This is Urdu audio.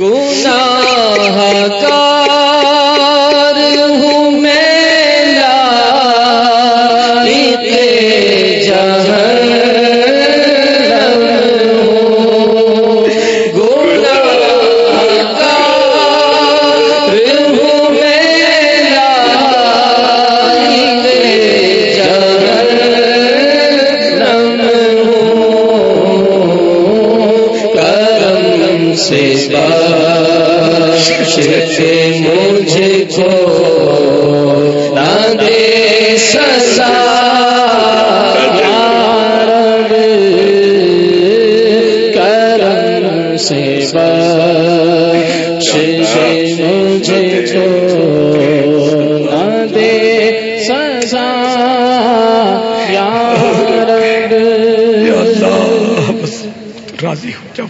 گناہ کار ہوں میں لائق جہاں سے باش کے مجھے کو نہ دے سزا کرم سے باش مجھے کو نہ دے سزا یا رب راضی ہو جاؤں